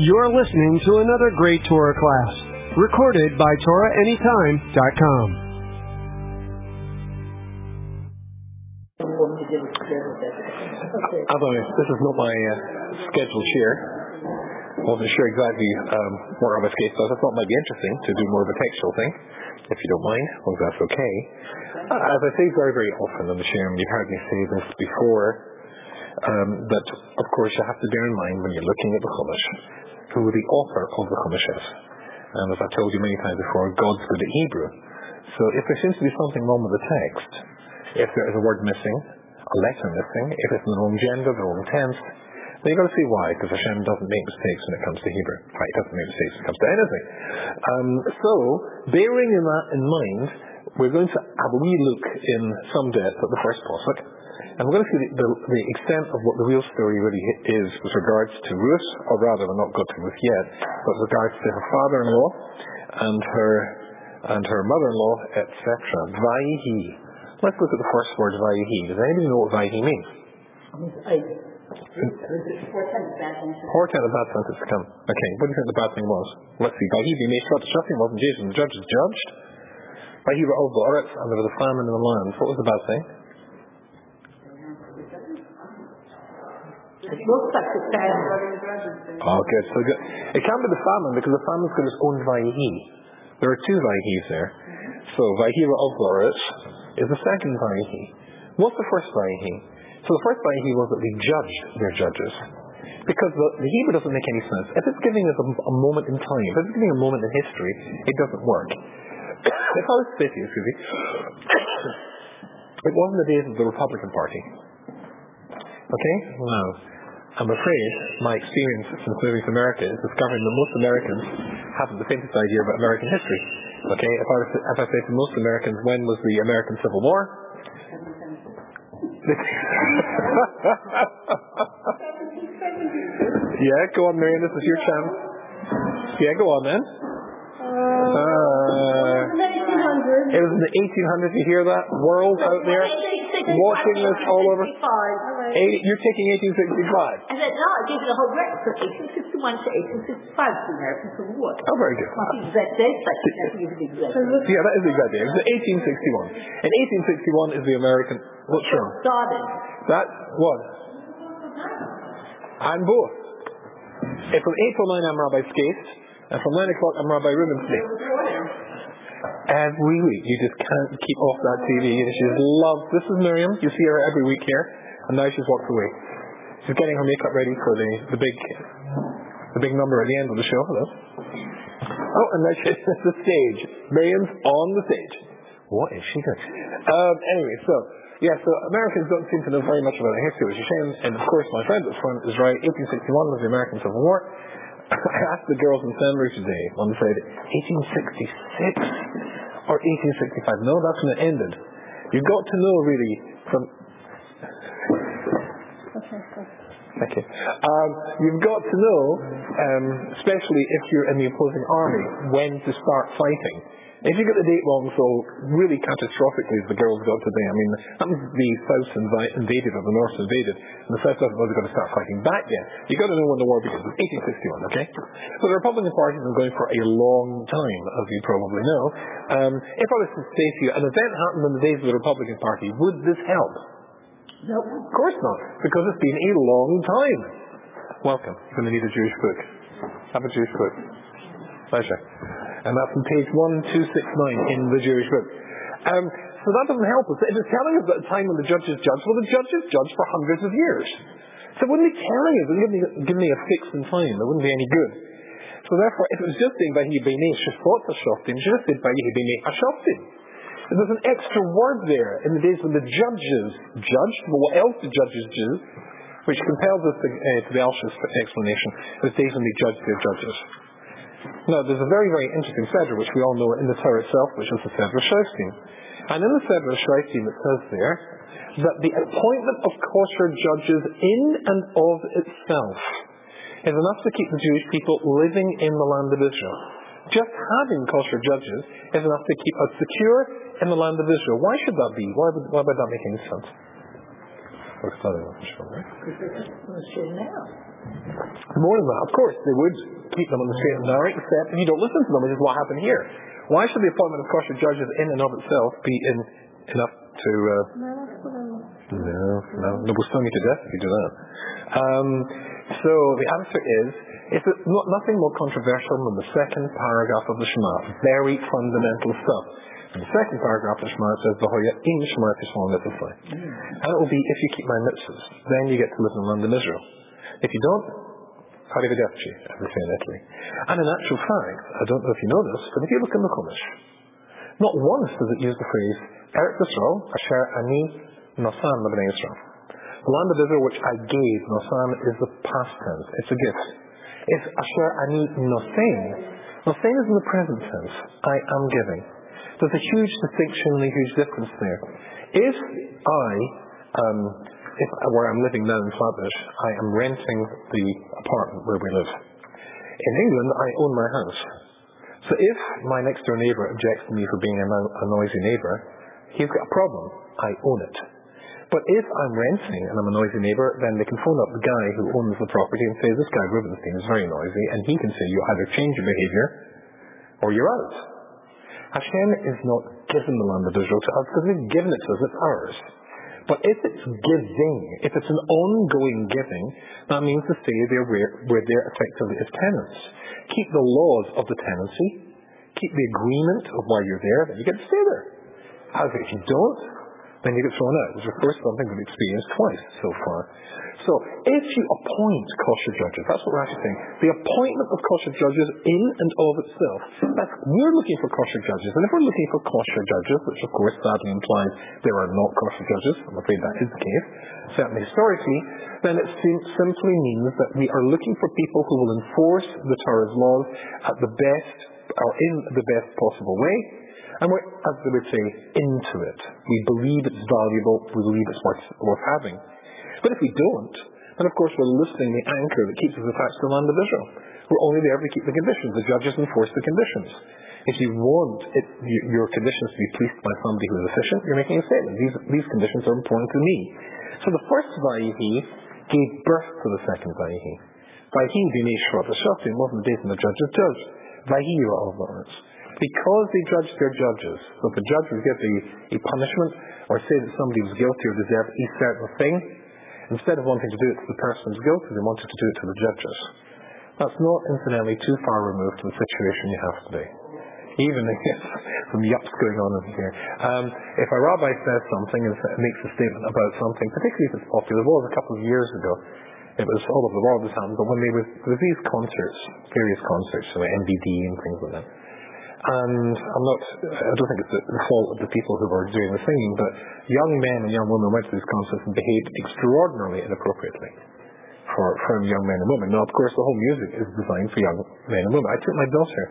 You're listening to another great Torah class, recorded by TorahAnytime.com. Otherwise, this is not my uh, scheduled share. I Wasn't sure exactly um, what Rabbi Skate does. I thought it might be interesting to do more of a textual thing, if you don't mind, as long as that's okay. Uh, as I say very, very often on the share, and you've heard me say this before, um, that of course you have to bear in mind when you're looking at the Chumash, who the author of the is. And as I've told you many times before, God's good at Hebrew. So if there seems to be something wrong with the text, if there is a word missing, a letter missing, if it's in the wrong gender, the wrong tense, then you've got to see why, because Hashem doesn't make mistakes when it comes to Hebrew. Right, he doesn't make mistakes when it comes to anything. Um, so, bearing in that in mind, we're going to have a wee look in some depth at the first pasuk, and we're going to see the, the, the, extent of what the real story really is with regards to Ruth, or rather, we're not got to Ruth yet, but with regards to her father-in-law and her and her mother-in-law, etc. Vaihi. Let's look at the first word, Vaihi. Does anybody know what Vaihi means? Portent of bad sentence to come. Okay, what do you think the bad thing was? Let's see. Vaihi be made short shocking wasn't and the judges judged. Vaihi were over the and there was a famine in the land. What was the bad thing? It looks like the. Oh, good. So good. It can't be the famine because the famine is got its own Vaihi. There are two Vaihis there. So Vahira of Loris is the second Vaihi. What's the first Vaihi? So the first Vaihi was that they judged their judges. Because the, the Hebrew doesn't make any sense. If it's giving us a, a, moment in time, if it's giving a moment in history, it doesn't work. if I was to you, Susie, it wasn't the days of the Republican Party. Okay? No. I'm afraid my experience since moving to America is discovering that most Americans haven't the faintest idea about American history. Okay, if I, was to, if I say to most Americans, when was the American Civil War? yeah, go on, Marion. This is your chance. Yeah, go on then. Uh, it was in the 1800s. You hear that? World out there watching this all over. Eight, you're taking 1865. And then, no, I gave you the whole record from 1861 to 1865, the American Civil War. Oh, very good. Not the exact date, but that's the exact. Yeah, that is the exact date. It 1861. And 1861 is the American. What's wrong? Started. That what? I'm both. From 8 till 9 I'm Rabbi Skate, and from 9 o'clock I'm Rabbi Rubenstein. Every week, you just can't keep off that TV. She loves. This is Miriam. You see her every week here, and now she's walked away. She's getting her makeup ready for the the big the big number at the end of the show. Hello. Oh, and now she's at the stage. Miriam's on the stage. What is she doing? Um, anyway, so yeah, so Americans don't seem to know very much about history, which is a shame. And of course, my friend at front is right. 1861 was the American Civil War. I asked the girls in seminary today. One said 1866 or 1865. No, that's when it ended. You've got to know really from. Thank you. Um, you've got to know, um, especially if you're in the opposing army, when to start fighting. If you get the date wrong, so really catastrophically as the girls got today, I mean, that was the South invaded or the North invaded, and the South wasn't going to start fighting back yet. You've got to know when the war begins. It's 1861, okay? So the Republican Party has been going for a long time, as you probably know. Um, if I was to say to you, an event happened in the days of the Republican Party, would this help? No. Of course not, because it's been a long time. Welcome. You're going to need a Jewish book. Have a Jewish book. Pleasure. And that's on page 1269 in the Jewish book. Um, so that doesn't help us. It is telling us that the time when the judges judged, well, the judges judged for hundreds of years. So it wouldn't be telling us, it wouldn't give me, a fix in time. It wouldn't be any good. So therefore, if it was just saying Vahi Beinei Shafot Shoftim, should have said Vahi Beinei Ashoftim. There's an extra word there in the days when the judges judged, but what else did judges do? Which compels us to, uh, to the Alshich's explanation, the days when they judged their judges. Now, there's a very, very interesting Seder, which we all know in the Torah itself, which is the Seder Shoftim. And in the Seder Shoftim, it says there that the appointment of kosher judges in and of itself is enough to keep the Jewish people living in the land of Israel. Just having kosher judges is enough to keep us secure in the land of Israel. Why should that be? Why would, why would that make any sense? What's that official, right? Because they're just on the straight and. More than that, of course, they would keep them on the straight and narrow, except if you don't listen to them, which is what happened here. Why should the appointment of kosher judges in and of itself be in, enough to... Uh, no, no, no, we'll stone you to death if you do that. Um, so the answer is, it's not, nothing more controversial than the second paragraph of the Shema. Very fundamental stuff. And the second paragraph of Shema says, V'hoya in Shema Tishmon Mitzvah. And it will be, if you keep my mitzvahs, then you get to live in the land of Israel. If you don't, arrivederci, as they say in Italy. And in actual fact, I don't know if you know this, but if you look in the Chumash, not once does it use the phrase, Eretz Yisrael, Asher Ani Nosan Lebnei Israel. The land of Israel which I gave, Nosan is the past tense. It's a gift. It's Asher Ani Nosein. Nosein is in the present tense. I am giving. There's a huge distinction and a huge difference there. If I, um, if where I'm living now in Flatbush, I am renting the apartment where we live. In England, I own my house. So if my next door neighbour objects to me for being a noisy neighbour, he's got a problem. I own it. But if I'm renting and I'm a noisy neighbour, then they can phone up the guy who owns the property and say, this guy Rubenstein is very noisy, and he can say, you either change your behaviour or you're out. Hashem is not given the land of Israel to us because He's given it to us, it's ours. But if it's giving, if it's an ongoing giving, that means to say they're where, we're there effectively as tenants. Keep the laws of the tenancy, keep the agreement of why you're there, then you get to stay there. However, if you don't, then you get thrown out. It's the first something we've experienced twice so far. So if you appoint kosher judges, that's what we're actually saying. The appointment of kosher judges in and of itself, that's, we're looking for kosher judges. And if we're looking for kosher judges, which of course sadly implies there are not kosher judges, I'm afraid that is the case, certainly historically, then it simply means that we are looking for people who will enforce the Torah's laws at the best, or in the best possible way, and we're, as they would say, into it. We believe it's valuable, we believe it's worth, worth having. But if we don't, then of course we're loosening the anchor that keeps us attached to the land of Israel. We're only there to keep the conditions. The judges enforce the conditions. If you want it, your conditions to be policed by somebody who is efficient, you're making a statement. These, these conditions are important to me. So the first Vayihi gave birth to the second Vayihi. Vayihi b'nei Shvat Hashaftim wasn't based on the judge's judge. Vayihi were all words. Because they judged their judges. So if the judge would give a, punishment or say that somebody was guilty or deserved a certain thing, instead of wanting to do it to the person who's guilty, they wanted to do it to the judges. That's not incidentally too far removed from the situation you have today. Even if some yups going on in here. Um, if a rabbi says something and makes a statement about something, particularly if it's popular, it was a couple of years ago. It was all over the world this happened, but when they was there was these concerts, various concerts, so like MBD and things like that. And I'm not, I don't think it's the, fault of the people who were doing the singing, but young men and young women went to these concerts and behaved extraordinarily inappropriately for, for young men and women. Now, of course, the whole music is designed for young men and women. I took my daughter,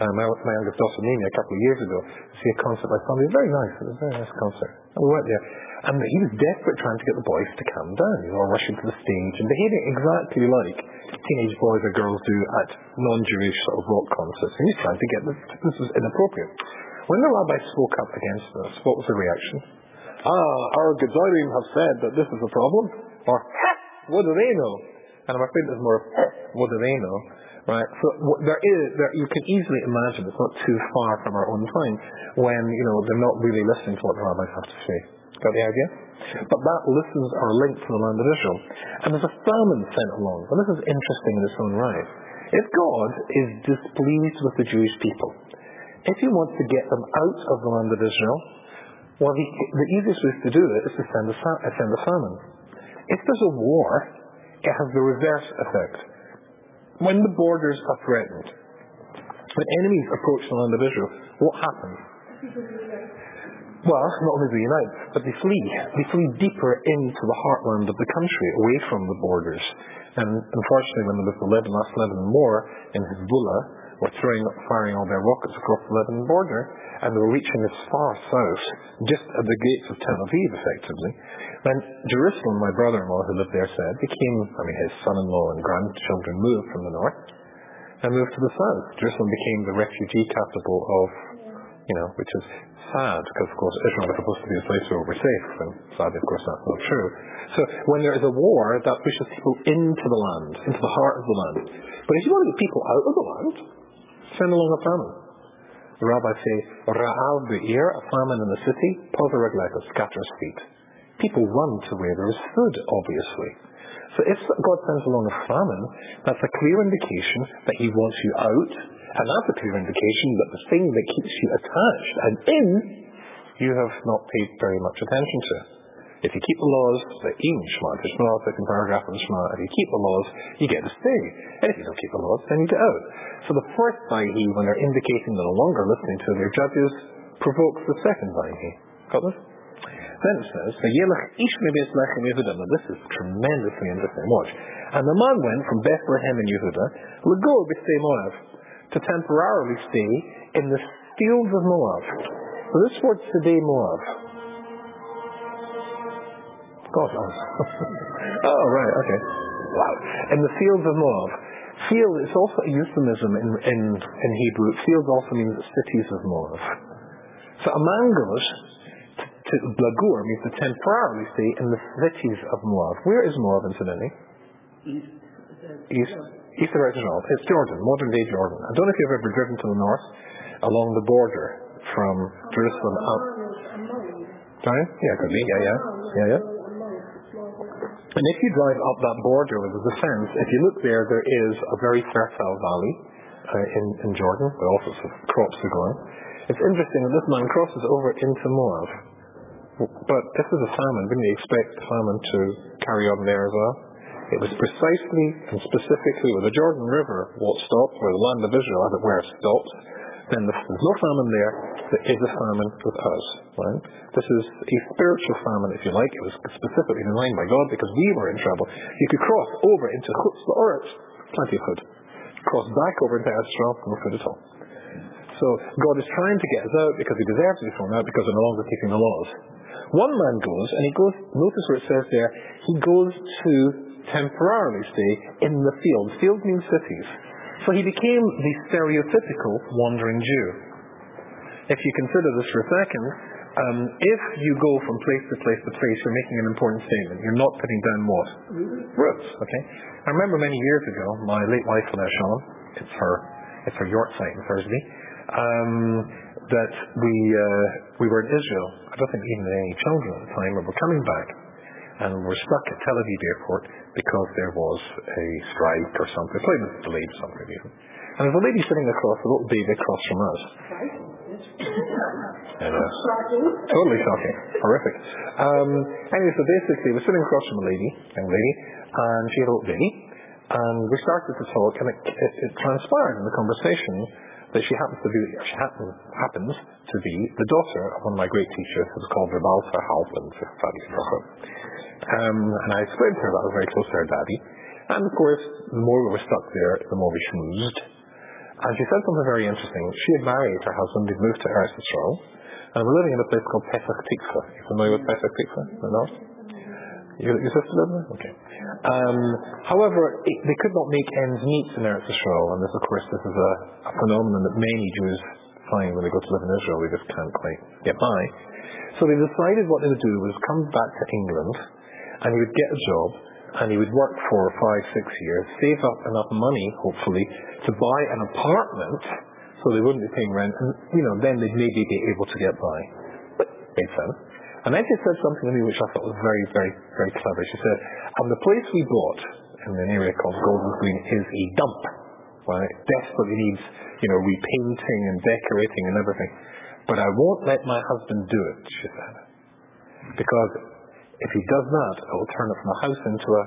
uh, my, my youngest daughter, Nina, a couple of years ago to see a concert by somebody. Very nice. It was a very nice concert. We went there. And he was desperate trying to get the boys to calm down. They were all rushing to the stage and behaving exactly like teenage boys or girls do at non-Jewish sort of rock concerts. And he's trying to get this. This was inappropriate. When the rabbi spoke up against this, what was the reaction? Ah, our Gedolim have said that this is a problem. Or, what do they know? And I'm afraid there's more of, what do they know? Right? So there is, there, you can easily imagine, it's not too far from our own time, when, you know, they're not really listening to what the rabbis have to say. Got the idea? But that listens are linked to the land of Israel. And there's a famine sent along. And this is interesting in its own right. If God is displeased with the Jewish people, if he wants to get them out of the land of Israel, well, the, the easiest way to do it is to send a, send a famine. If there's a war, it has the reverse effect. When the borders are threatened, when enemies approach the land of Israel, what happens? Well, not only do they unite, but they flee. They flee deeper into the heartland of the country, away from the borders. And unfortunately, when there was the Lebanon, last Lebanon war in Hezbollah, were throwing, firing all their rockets across the Lebanon border, and they were reaching as far south, just at the gates of Tel Aviv, effectively. Then Jerusalem, my brother-in-law who lived there said, became, I mean, his son-in-law and grandchildren moved from the north and moved to the south. Jerusalem became the refugee capital of you know, which is sad because, of course, Israel is supposed to be a place where we're safe, and sadly, of course, that's not true. So when there is a war, that pushes people into the land, into the heart of the land. But if you want to get people out of the land, send along a famine. The rabbis say, Ra'al be'ir, a famine in the city, Pozaregleka scatters feet. People run to where there is food, obviously. So if God sends along a famine, that's a clear indication that He wants you out, and that's a clear indication that the thing that keeps you attached and in, you have not paid very much attention to. If you keep the laws, the even Shema, the Shema, second paragraph of the Shema, if you keep the laws, you get to stay. And if you don't keep the laws, then you get out. So the first Vayhi, when they're indicating they're no longer listening to their judges, provokes the second Vayhi. Got this? It says, this is tremendously interesting. Watch. And the man went from Bethlehem in Yehuda, Lego b'stei Moab, to temporarily stay in the fields of Moab. So this word today Moab. God, oh, right, okay. Wow. In the fields of Moab. Field is also a euphemism in, in, in Hebrew. Field also means cities of Moab. So a man goes to Blagur means to temporarily stay in the cities of Moab. Where is Moab, incidentally? East. East, east of Israel. It's Jordan, modern day Jordan. I don't know if you've ever driven to the north along the border from Jerusalem up. Sorry? Yeah, could be. Yeah, yeah. Yeah, yeah. And if you drive up that border with the fence, if you look there, there is a very fertile valley uh, in, in Jordan where all sorts of crops are growing. It's interesting that this man crosses over into Moab. But this is a famine. Wouldn't you expect famine to carry on there as well? It was precisely and specifically where the Jordan River what stopped, where the land of Israel, as it were, stopped. Then there's no famine there. There is a famine with us. Right? This is a spiritual famine, if you like. It was specifically designed by God because we were in trouble. You could cross over into Chutz La'oretz, plenty of food. Cross back over into Israel, no food at all. So God is trying to get us out because He deserves to be thrown out because we're no longer keeping the laws. One man goes, and he goes, notice where it says there, he goes to temporarily stay in the fields. Fields mean cities. So he became the stereotypical wandering Jew. If you consider this for a second, um, if you go from place to place to place, you're making an important statement. You're not putting down what? Roots. Okay. I remember many years ago, my late wife, Sean, it's her, it's her York site in Thursday, um, that we uh, we were in Israel. I don't think even any children at the time. We were coming back, and we were stuck at Tel Aviv airport because there was a strike or something. It was delayed for some reason. And there's a lady sitting across, a little baby across from us. And, uh, totally shocking, horrific. Um, anyway, so basically, we're sitting across from a lady, young lady, and she had a little baby, and we started to talk, and it, it, it transpired in the conversation that she happens to be she happen, happens to be the daughter of one of my great teachers who's called Rabalsa Halpin um, and I explained to her that I was very close to her daddy. And of course, the more we were stuck there, the more we schmoozed. And she said something very interesting. She had married her husband, they'd moved to Eretz Yisrael, and we're living in a place called Pesach Tikva. You familiar with Pesach Tikva in the north? Sister lived there? Okay. Um, however, they could not make ends meet in Eretz Yisrael, and this, of course, this is a, a phenomenon that many Jews find when they go to live in Israel. They just can't quite get by. So they decided what they would do was come back to England, and he would get a job, and he would work for five, six years, save up enough money, hopefully, to buy an apartment so they wouldn't be paying rent, and you know, then they'd maybe be able to get by. But made sense. And then she said something to me which I thought was very, very, very clever. She said, and the place we bought in an area called Golders Green is a dump. Right? Desperately needs, you know, repainting and decorating and everything. But I won't let my husband do it, she said. Because if he does that, it will turn it from a house into a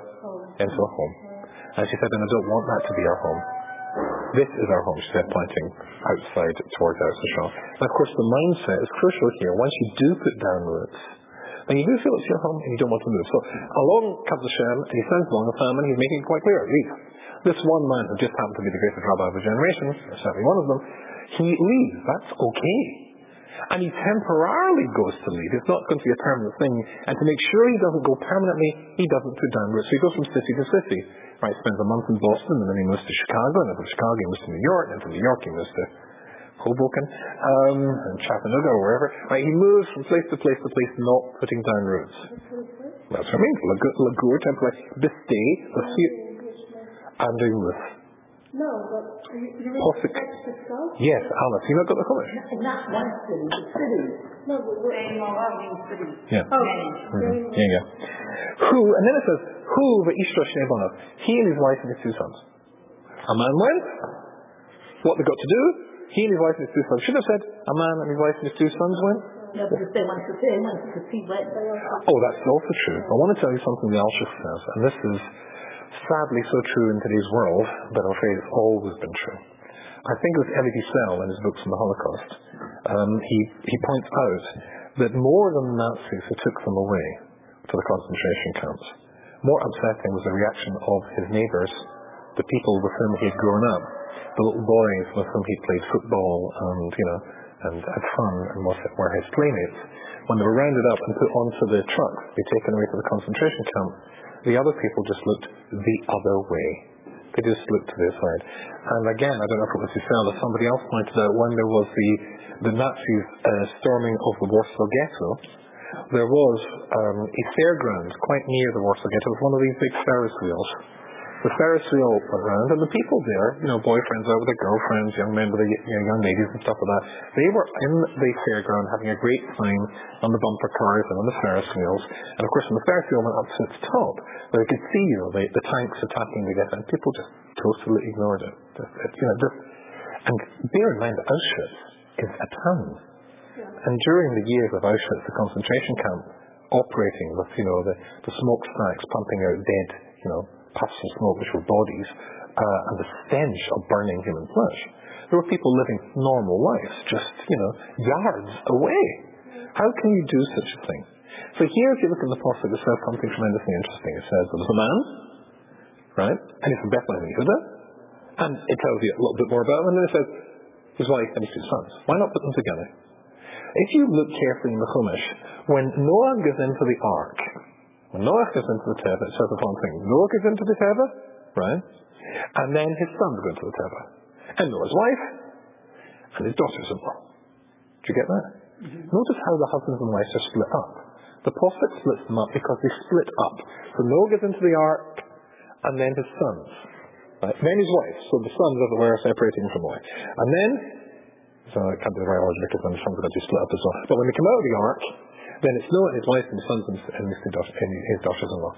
into a home. And she said, and I don't want that to be our home. This is our home, she said, pointing outside towards Yisrael. And of course, the mindset is crucial here. Once you do put down roots, then you do feel it's your home and you don't want to move. So along comes Hashem, and he sends along a famine, he's making it quite clear. Leave. This one man who just happened to be the greatest rabbi of a generation, certainly one of them, he leaves. That's okay. And he temporarily goes to leave. It's not going to be a permanent thing. And to make sure he doesn't go permanently, he doesn't put down roots. So he goes from city to city. Right, spends a month in Boston, and then he moves to Chicago, and then from Chicago he moves to New York, and then from New York he moves to Hoboken, um, and Chattanooga or wherever. Right, he moves from place to place to place, not putting down roots. That's what I mean. Lagur Temple, Bisday, Andrew Ruth. No, but you, you Possic. the? Yes, Alice. You not got the Chumash? Not one city, the cities. No, but what? Saying all of these cities. Yeah. Oh. Yeah, yeah. Who, and then it says, who va'ishra shnebanov, he and his wife and his two sons. A man went, what they got to do, he and his wife and his two sons. Should have said, a man and his wife and his two sons went. No, because they to say, they want to see what they are. Oh, that's also true. I want to tell you something the Alshich says, and this is sadly so true in today's world, but I'm afraid it's always been true. I think it was Elie Wiesel in his books on the Holocaust. Um, he, he points out that more than the Nazis who took them away to the concentration camps, more upsetting was the reaction of his neighbours, the people with whom he had grown up, the little boys with whom he played football and, you know, and had fun and were his playmates. When they were rounded up and put onto the trucks to be taken away to the concentration camp, the other people just looked the other way. They just looked to the side. And again, I don't know if it was yourself or somebody else pointed out when there was the, the Nazis uh, storming of the Warsaw Ghetto, there was um, a fairground quite near the Warsaw Ghetto. It was one of these big Ferris wheels. The Ferris wheel went round, and the people there, you know, boyfriends out with their girlfriends, young men with their you know, young ladies and stuff like that, they were in the fairground having a great time on the bumper cars and on the Ferris wheels. And of course, when the Ferris wheel went up to its top, they could see, you know, the, the tanks attacking together, and people just totally ignored it. Just, it you know, just, and bear in mind that Auschwitz is a town. And during the years of Auschwitz, the concentration camp, operating with, you know, the, the smokestacks pumping out dead, you know, puffs of smoke which were bodies, uh, and the stench of burning human flesh. There were people living normal lives, just, you know, yards away. How can you do such a thing? So here, if you look in the Prophet, it says something tremendously interesting. It says there was a man, right, and he's from Bethlehem, Yehuda, and it tells you a little bit more about him, and then it says his wife and his two sons. Why not put them together? If you look carefully in the Chumash, when Noah goes into the ark, when Noah goes into the Teva, it says the following thing. Noah goes into the Teva, right? And then his sons go into the Teva. And Noah's wife and his daughters-in-law. Do you get that? Mm-hmm. Notice how the husbands and wives are split up. The prophet splits them up because they split up. So Noah gets into the ark and then his sons. Right? Then his wife. So the sons, as it were, are separating from the wife. And then, so I can't do the right order because then the sons are going to be split up as well. But when they come out of the ark, then it's Noah and his wife and sons and daughters, and his daughters-in-law.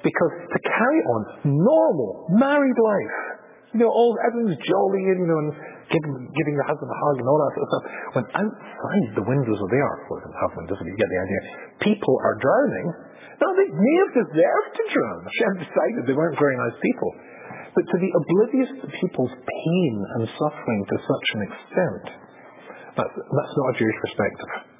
Because to carry on normal, married life, you know, all everyone's jolly and you know, and giving, giving the husband a hug and all that sort of stuff. When outside the windows of the ark, well, have windows, but you get the idea. People are drowning. Now they may have deserved to drown. Hashem decided they weren't very nice people. But to be oblivious to people's pain and suffering to such an extent, that's, that's not a Jewish perspective.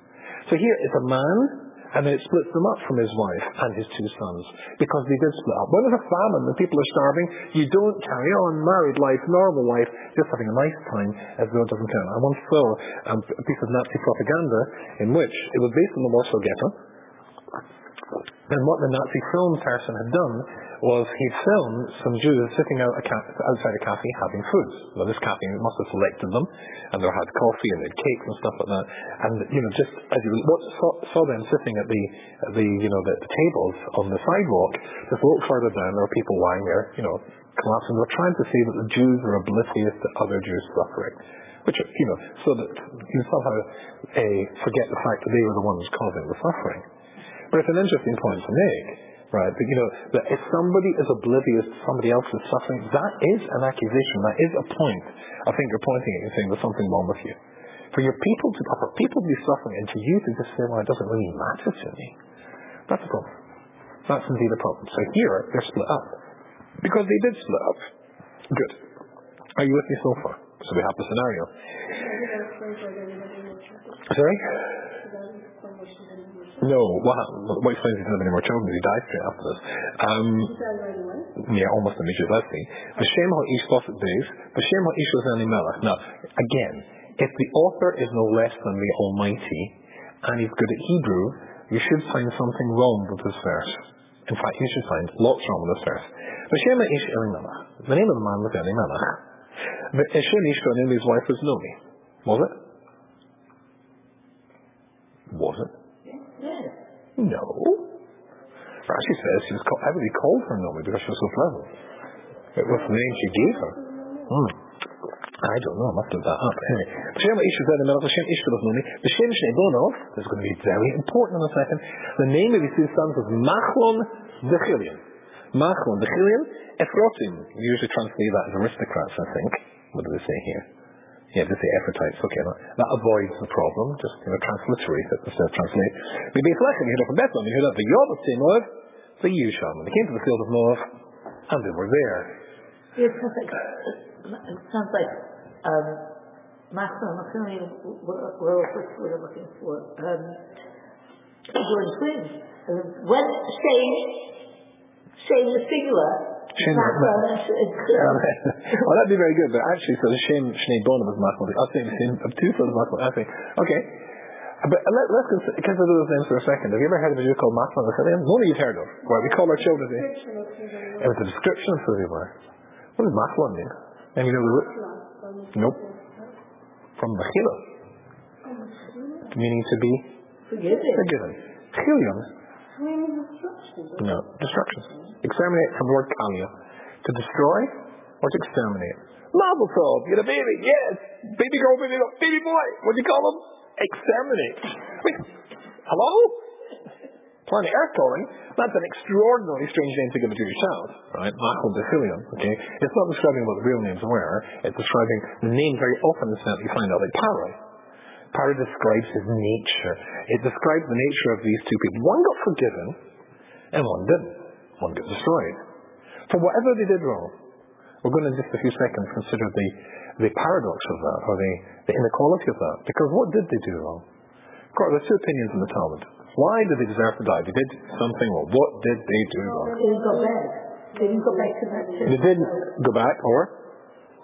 So here it's a man, and then it splits them up from his wife and his two sons, because they did split up. When there's a famine and people are starving, you don't carry on married life, normal life, just having a nice time as though it doesn't count. I once saw um, a piece of Nazi propaganda in which it was based on the Warsaw Ghetto, and what the Nazi film person had done was he'd filmed some Jews sitting out a ca- outside a cafe having food. Well, this cafe must have selected them, and they had coffee and they had cakes and stuff like that. And you know, just as you saw, saw them sitting at the at the you know the, the tables on the sidewalk, just a further down, there were people lying there, you know, collapsing. They're trying to see that the Jews are oblivious to other Jews suffering, which you know, so that you somehow a eh, forget the fact that they were the ones causing the suffering. But it's an interesting point to make, right? That, you know, that if somebody is oblivious to somebody else's suffering, that is an accusation. That is a point. I think you're pointing at and saying there's something wrong with you. For your people to, for people to be suffering and to you to just say, well, it doesn't really matter to me. That's a problem. That's indeed a problem. So here, they're split up. Because they did split up. Good. Are you with me so far? So we have the scenario. Sorry? No, what, what explains he doesn't have any more children? He died straight after this. Um, yeah, almost immediately. Let's see. V'shem ha'ish posset days. V'shem ha'ish was Elimelech. Now, again, if the author is no less than the Almighty, and he's good at Hebrew, you should find something wrong with this verse. In fact, you should find lots wrong with this verse. V'shem ha'ish Elimelech. The name of the man was Elimelech. V'shem ishto, and his wife was Nomi. Was it? Was it? No. Rashi says she was called, everybody called her Naomi because she was so pleasant. It was the name she gave her. Hmm. I don't know. I must have that up. Anyway, B'Shem Isha said in the B'Shem Isha of Naomi, B'Shem Shnei Bonov, this is going to be very important in a second. The name of his two sons was Machlon Dechilion. Machlon Dechilion, Ephrotim. We usually translate that as aristocrats, I think. What do they say here? Yeah, they say Ephrathites. Okay, that, that avoids the problem. Just you know, transliterate it instead of translate. We Bethlehem, you heard up from Bethlehem, you heard up the Yob of Moab, the Yusham. And they came to the field of Moab, and they were there. Sounds like, it sounds like, um, Maxwell and McKinley were, were what we're looking for. Um, joint twins. When Shane, Shane the singular, Shane, Maxwell um, well, that'd be very good, but actually, so the Shem Shnei is Machmal. I'll say the same of two sons. I think, okay. But let, let's consider, consider those names for a second. Have you ever heard of a Jew called Machmal and Chilion? None of you've heard of. Well, we call our children. It was a description of who they were. What does Machmal mean? And you know the root? Nope. From Mechila. Meaning to be forgiven. forgiven. Chilion. No. Destruction. Exterminate from the word kalia. To destroy or to exterminate. Mazel tov. You're a baby. Yes. Baby girl, baby girl, baby boy. What do you call them? Exterminate. Wait. Hello? Planet Earth calling. That's an extraordinarily strange name to give a Jewish child. Right? Machal Bethilion. Okay? It's not describing what the real names were. It's describing the name very often is that you find out like Parai describes his nature. It describes the nature of these two people. One got forgiven and one didn't. One got destroyed. For whatever they did wrong, we're going to in just a few seconds consider the, the paradox of that, or the, the inequality of that. Because what did they do wrong? Of course, there's two opinions in the Talmud. Why did they deserve to die? They did something wrong. What did they do wrong? They didn't go back. They didn't go back to that church. They didn't go back, or?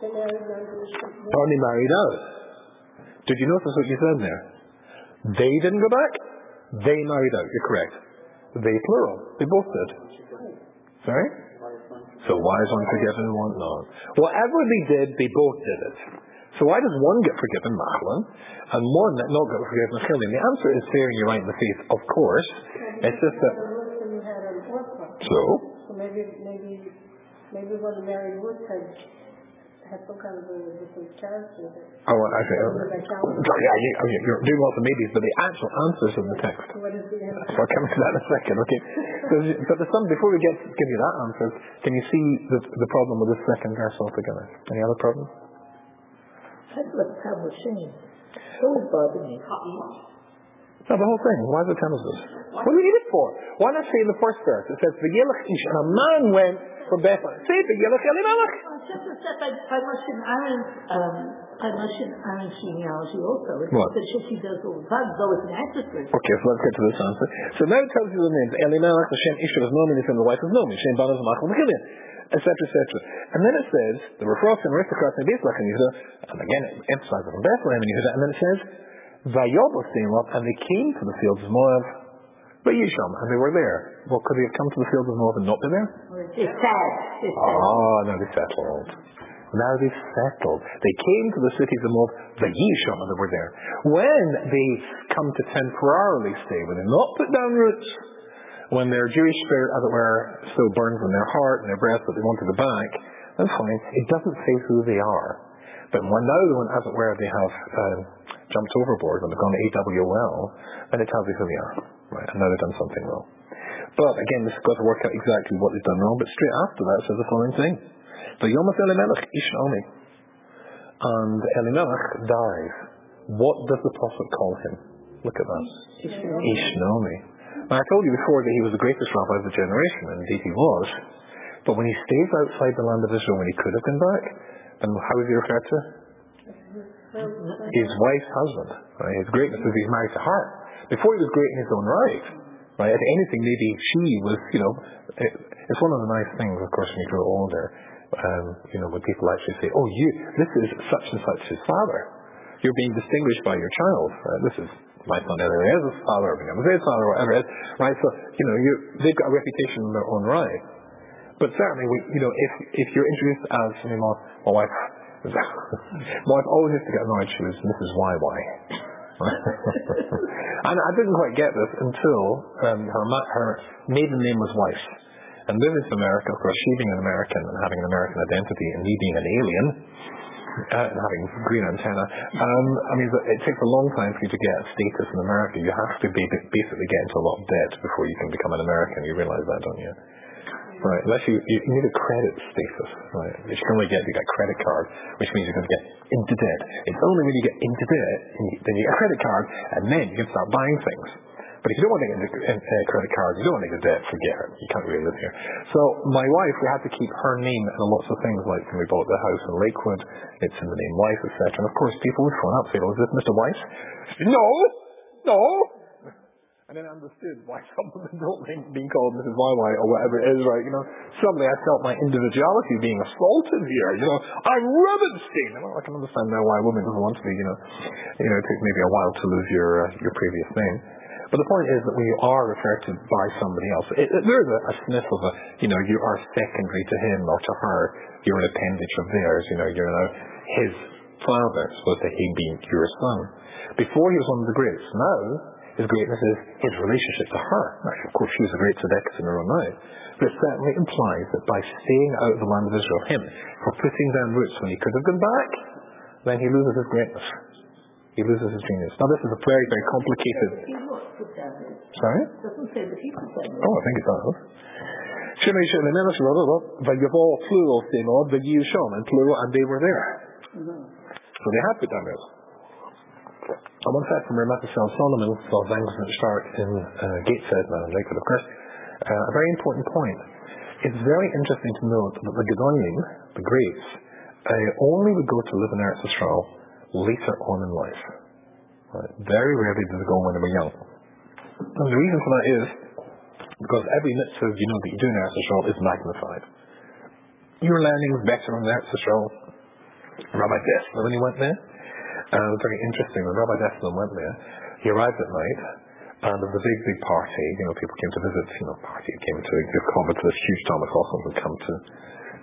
Or they married out. Did you notice what you said there? They didn't go back. They married out. You're correct. They plural. They both did. Sorry? So why is one forgiven and one not? Whatever they did, they both did it. So why does one get forgiven, Machlin, and one not get forgiven, Chilin? The answer is and you're right in the faith, of course. It's just that. So? So maybe, maybe, maybe when Mary Wood had, had some kind of a different character. that- Oh, I see. Sorry, yeah, you, mean, you're doing lots of maybes, but the actual answers in the text. What is the So I'll come to that in a second, okay? So, but there's some, before we get give you that answer, can you see the, the problem with this second verse altogether? Any other problem? That's what the time was saying. So it bothered me. No, the whole thing. Why is it us this? What do we need it for? Why not say in the first verse? It says, V'yelech ish, and a man went from Bethlehem. Say, V'yelech Elimelech. Well, just as that by, by Moshe Aaron's, um, by Moshe Aaron's genealogy also. It's What? the shit he does all the time, though it's an actress. Okay, so let's get to this answer. So now it tells you the names. Elimelech, Hashem, Isha, was Nomi, the son of the wife of Nomi. Shem, Banas, Machal, Mechilian. Etc., etc. And then it says, there were and aristocrats in Bethlehem, Yehuda, and again it emphasizes in Bethlehem and Yehuda, and then it says, Vayobos Lot, and they came to the fields of Moab, but Yisham, and they were there. Well, could they have come to the fields of Moab and not be there? It's sad. It's sad. Oh, now they settled. Now they settled. They came to the cities of Moab, the Yisham, and they were there. When they come to temporarily stay, when they not put down roots, when their Jewish spirit, as it were, still burns in their heart and their breast, but they want to go back, that's fine. It doesn't say who they are. But when now, when, as it were, they have um, jumped overboard and they've gone AWOL, then it tells you who they are. Right, and now they've done something wrong. But again, this has got to work out exactly what they've done wrong. But straight after that, says the following thing: "The Yomas Elimelech Ish Naomi, and Elimelech dies. What does the prophet call him? Look at that, Ish Naomi. Now I told you before that he was the greatest rabbi of the generation, and indeed he was. But when he stays outside the land of Israel, when he could have gone back, then how is he referred to? His wife's husband. Right? His greatness is he's married to her. Before he was great in his own right. Right? If anything, maybe she was, you know, it, it's one of the nice things, of course, when you grow older, um, you know, when people actually say, oh, you, this is such and such's father. You're being distinguished by your child. Right? This is my son Eliezer's father, or Benjamin's father, or whatever it is. Right? So, you know, you, they've got a reputation in their own right. But certainly, we, you know, if if you're introduced as, you know, my wife My wife always used to get annoyed. She was Mrs. YY. I didn't quite get this until um, her, her maiden name was Weiss. And living in America, of course, she being an American and having an American identity, and me being an alien, uh, and having green antenna. Um, I mean, it takes a long time for you to get status in America. You have to be, basically get into a lot of debt before you can become an American. You realize that, don't you? Right, unless you, you need a credit status, right, which you can only get if you get a credit card, which means you're going to get into debt. It's only when you get into debt, then you get a credit card, and then you can start buying things. But if you don't want to get a credit card, you don't want to get a debt, forget it. You can't really live here. So my wife, we had to keep her name in lots of things, like when we bought the house in Lakewood, it's in the name Weiss, etc. And of course, people would phone up and say, oh, is this Mr. Weiss? No, no. And then I understood why someone don't like being called Mrs. YY or whatever it is, right? You know, suddenly I felt my individuality being assaulted here. You know, I'm Rubenstein. Well, I can understand now why a woman doesn't want to be. You know, you know, it takes maybe a while to lose your uh, your previous name. But the point is that you are referred to by somebody else, it, it, there is a, a sniff of a, you know, you are secondary to him or to her. You're an appendage of theirs. You know, you're now his father, as opposed to him being your son. Before he was one of the greats. Now, his greatness is his relationship to her. Now, of course, she was a great tzedekah in her own right. But it certainly implies that by staying out of the land of Israel, him, for putting down roots when he could have gone back, then he loses his greatness. He loses his genius. Now, this is a very, very complicated. Sorry? Doesn't say that he put down Oh, I think it does. Shimei Shimei Menash Vayavo plural Sinod, the Yushon, and plural, and they were there. So they had put down roots. I once had from Ramat Solomon, so Zangus at start in uh, Gateshead, now Lakewood, of course, uh, a very important point. It's very interesting to note that the Gedolim, the greats, uh, only would go to live in Eretz Yisrael later on in life. Right? Very rarely did they go when they were young. And the reason for that is because every mitzvah you know that you do in Eretz Yisrael is magnified. Your learning better in Eretz Yisrael. Rabbi Dessler, when he went there, very interesting. When Rabbi Dessler went there, he arrived at night, and there was a big, big party. You know, people came to visit. You know, party It came to come to this huge Thomas Austin would come to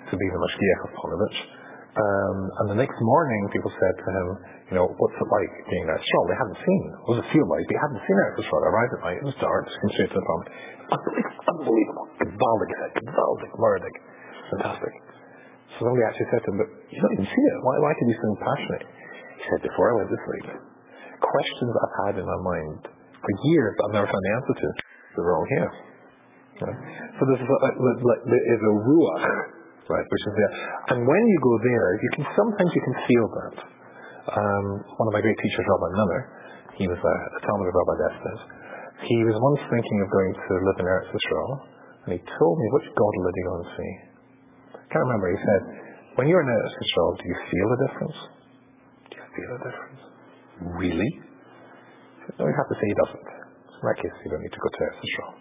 to be the Mashgiach of Ponovich. Um, and the next morning, people said to him, you know, what's it like being at Stroll? They hadn't seen. What does it feel like? They hadn't seen it at Stroll. They arrived at night. It was dark. Came straight to the front. Unbelievable. Gewaldig. Gewaldig. Murdig. Fantastic. So somebody actually said to him, but you don't even see it. Why, why can you so passionate? Said, before I went to sleep, questions I've had in my mind for years I've never found the answer to. They're all here. Right? So this is a, like, there is a ruach, right, which is there. And when you go there, you can sometimes you can feel that. Um, one of my great teachers, Rabbi Miller, he was a, a Talmud of Rabbi Dessler's. He was once thinking of going to live in Eretz Yisrael, and he told me, which God did he go and see? I can't remember. He said, when you're in Eretz Yisrael, do you feel a difference? Feel a difference? Really? No, you have to say he doesn't. In that case, you don't need to go to Yisrael.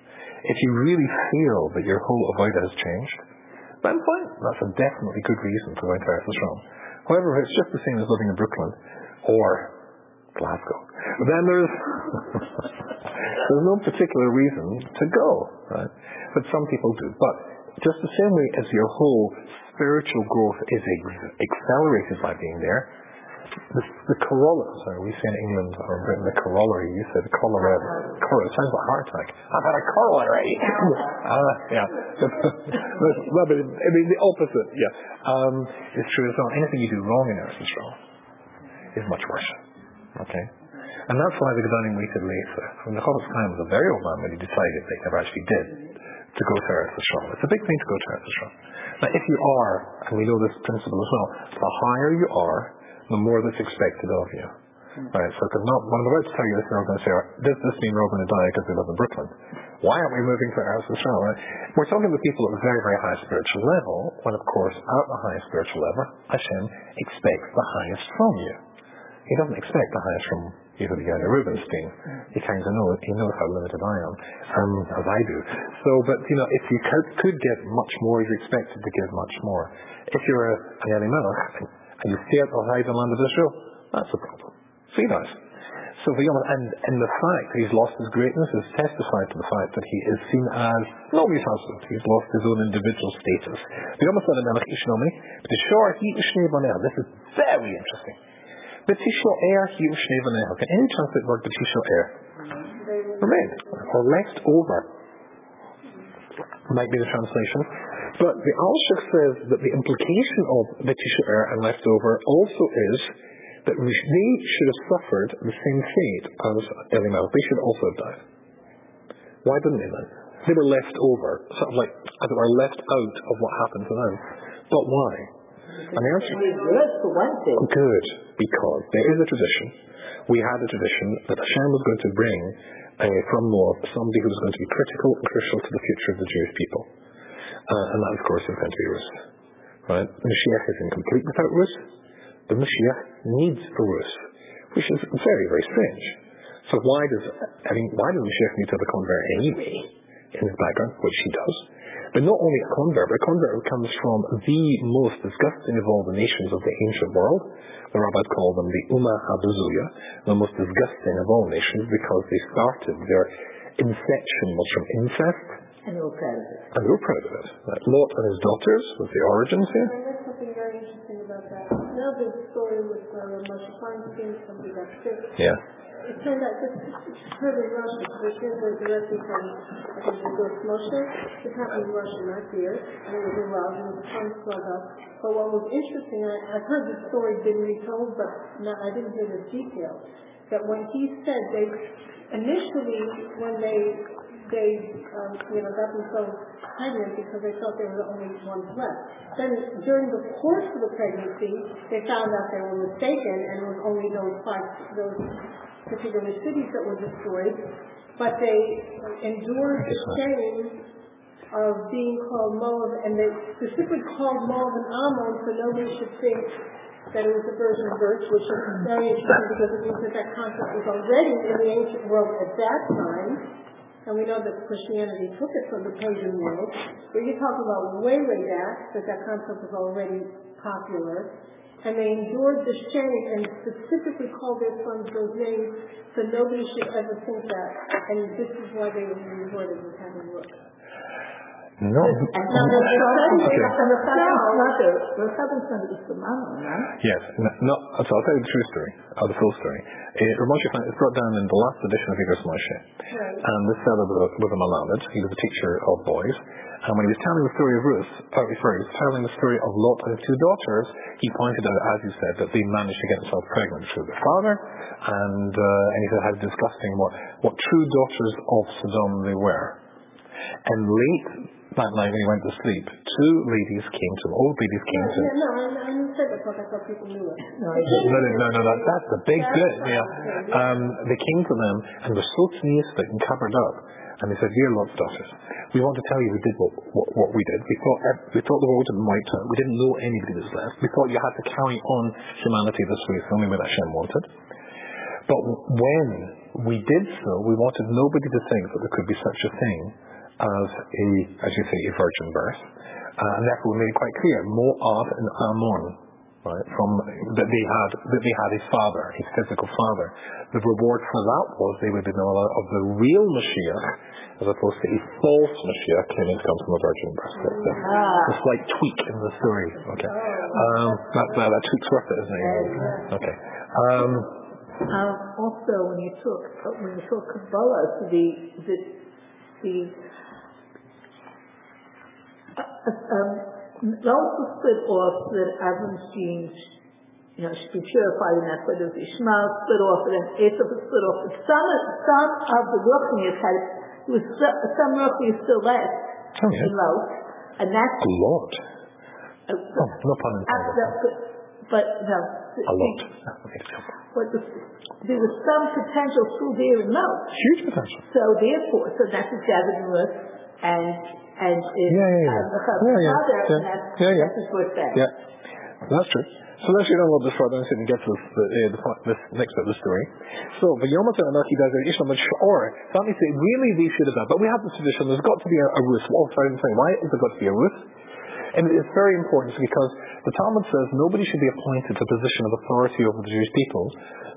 If you really feel that your whole avodah has changed, then fine. That's a definitely good reason to Eretz Yisrael. However, if it's just the same as living in Brooklyn or Glasgow, then there's there's no particular reason to go, right? But some people do. But just the same way as your whole spiritual growth is ex- accelerated by being there, the, the corollary, sorry, we say in England or in Britain the corollary, you said the corollary. Corollary, sounds like heart attack. I've had a corollary. uh, yeah. well, but I mean, the opposite, yeah. Um, it's true as. Anything you do wrong in Eretz Yisrael is much worse. Okay? And that's why the Gedolim waited later. When the Chofetz Chaim was a very old man when he decided they never actually did to go to Eretz Yisrael. It's a big thing to go to Eretz Yisrael. Now, if you are, and we know this principle as well, the higher you are, the more that's expected of you. Right, so because not, when I'm about to tell you this, you're going to say, does this mean we're all going to die because we live in Brooklyn? Why aren't we moving to Yisrael? Right? We're talking to people at a very, very high spiritual level, when of course, at the highest spiritual level, Hashem expects the highest from you. He doesn't expect the highest from Yehuda Yada Rubenstein. He kind of knows, he knows how limited I am, um, as I do. So, but, you know, if you could, could give much more, you're expected to give much more. If you're a, an Elimelech, and you stay at the height of the land of Israel, that's a problem. See that? So Vayoma, and, and the fact that he's lost his greatness is testified to the fact that he is seen as nobody's husband. He's lost his own individual status. Said B'tishor hi u'shnei. This is very interesting. B'tisho er. Can any translate the word B'tisho er? Remain. Or left over. Might be the translation. But the Alshich says that the implication of B'tisho er and left over also is that they should have suffered the same fate as Elimelech. They should also have died. Why didn't they then? They were left over, sort of like, as it were, left out of what happened to them. But why? And the answer Good for one thing. good, because there is a tradition. We had a tradition that Hashem was going to bring uh, from Moab somebody who was going to be critical and crucial to the future of the Jewish people. Uh, and that, of course, is going to be Ruth. Right? Mashiach is incomplete without Ruth. The Mashiach needs a Ruth, which is very, very strange. So why does, I mean, why does Mashiach need to have a convert anyway in his background, which he does? But not only a convert, but a convert who comes from the most disgusting of all the nations of the ancient world. The rabbis call them the Ummah Habazuya, the most disgusting of all nations because they started their inception was from incest, And you're proud of it. and they were proud of it. Like Lot and his daughters was the origins here. And there's something very interesting about that. Now the story with uh, Moshe Feinstein, somebody got sick. Yeah. It turned out this it's heard in Russia, because it came directly from, I think, the Igros Moshe. This happened in Russia, not here. And it was in Love, and it was fun club up. But what was interesting, I, I've heard this story been retold, but not, I didn't hear the details. That when he said they, initially, when they, they, um, you know, got themselves pregnant because they thought there were only ones left. Then during the course of the pregnancy, they found out they were mistaken and it was only those five, those particular cities that were destroyed, but they endured the shame of being called Moab, and they specifically called Moab and Ammon so nobody should think that it was a virgin birth, which is very interesting because it means that that concept was already in the ancient world at that time, and we know that Christianity took it from the Persian world, but you're talking about way, way back, that that concept was already popular and they endured the shame and specifically called their sons those names so nobody should ever think that. And this is why they were rewarded with having work. No. And now the southern, Okay. and the southern mother, the southern son is the mama, no? Yes. No, no, so I'll tell you the true story, or the full story. Uh, Rav Moshe Feinstein is brought down in the last edition of Igros Moshe. Right. And this fellow was a, was a Malamed. He was a teacher of boys. And when he was telling the story of Ruth, uh, sorry, he was telling the story of Lot and his two daughters, he pointed out, as you said, that they managed to get themselves pregnant through their father. And, uh, and he said how disgusting what, what true daughters of Sodom they were. And late that night when he went to sleep, two ladies came to him, old ladies came to him. Yeah, no, I, I say that because I thought people knew it. No. No, no, no, no, that, that's the big That's bit. Yeah. Um, they came to them and were so theistic and covered up. And they said, Dear Lot's daughters, we want to tell you we did what, what, what we did. We thought, we thought the world had been wiped out. We didn't know anybody was left. We thought you had to carry on humanity this way. It's the only way that Hashem wanted. But when we did so, we wanted nobody to think that there could be such a thing as a, as you say, a virgin birth. Uh, and therefore made it quite clear, Moab and Ammon, right, from, that they had, that they had a father, a physical father. The reward for that was they would be known of the real Mashiach, as opposed to a false Mashiach claiming to come from a virgin birth. That's a, a slight tweak in the story. Okay. Um, that, that, that tweak's worth it, isn't it? Okay. Um, Um, also, when you talk when you talk Kabbalah, the the the uh, um, also split off that know, should be purified in that way. There's Ishmael split off, and Esau was split off. Some some of the Ruchnias had was so- some Ruchnias still left Oh, yeah. in Lot, and that's a lot. uh, Oh, no pun intended. but, but no, A lot. But the, there was some potential through there in Lot. Huge potential. So therefore, so that's a gathered Ruth and and in Yeah, yeah, yeah. uh, the Yeah, yeah, father, yeah. and that's Yeah, yeah. that's his. Yeah, that's true. So let's read on a little bit further and see if we can get to this, the, uh, the, point- this next bit of the story. So, Vayomata Anaki does a Ishlam or that means that really they should have done, but we have this tradition, there's got to be a, a Ruth. What was I saying? Why has there got to be a Ruth? And it's very important because the Talmud says nobody should be appointed to a position of authority over the Jewish people